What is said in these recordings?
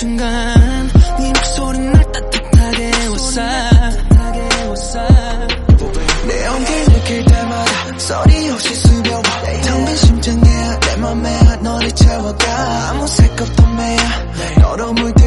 순간 네 목소리 날 따뜻하게 웃어. 내 온기 느낄 때마다 소리 없이 숨겨와 텅빈 심장에 내 맘에 너를 채워가. 아무 색없던 매야 너로 물든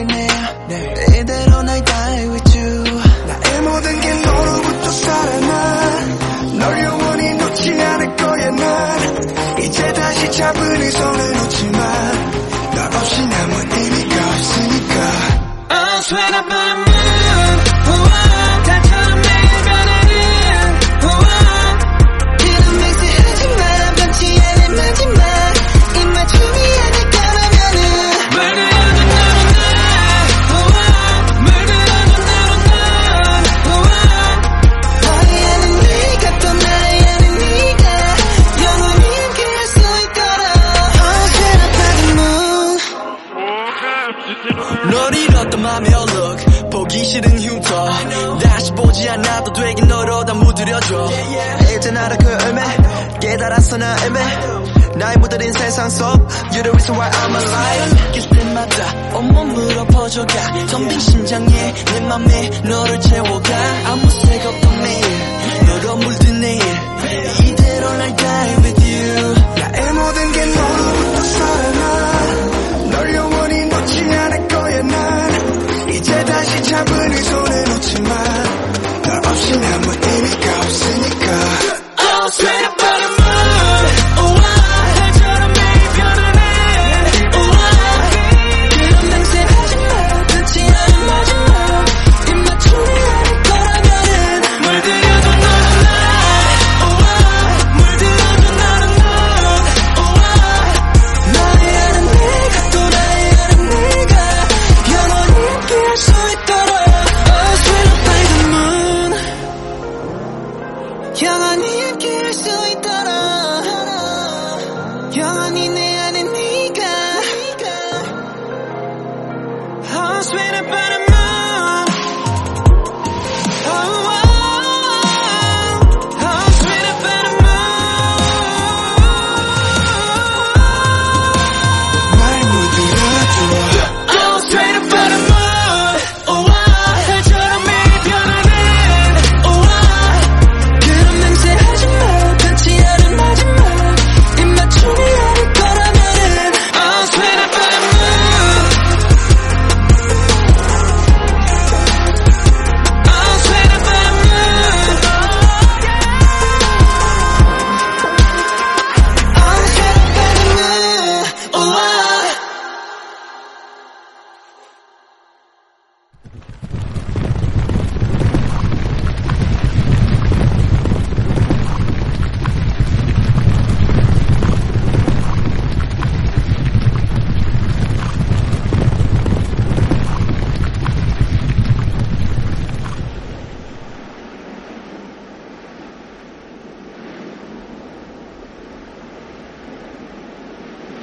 너를 하며 look 보기 싫은 흉터. 다시 보지 않아도 되긴 너로 다 무드려줘. 이젠 알아 그 의미 깨달았어 나 의미 나의 무더린 세상 속 You're the reason why I'm alive. 느낄 때마다 온몸으로 퍼져가. 덤빈 심장에 내 맘에 너를 채워가. 아무 색 없던 매일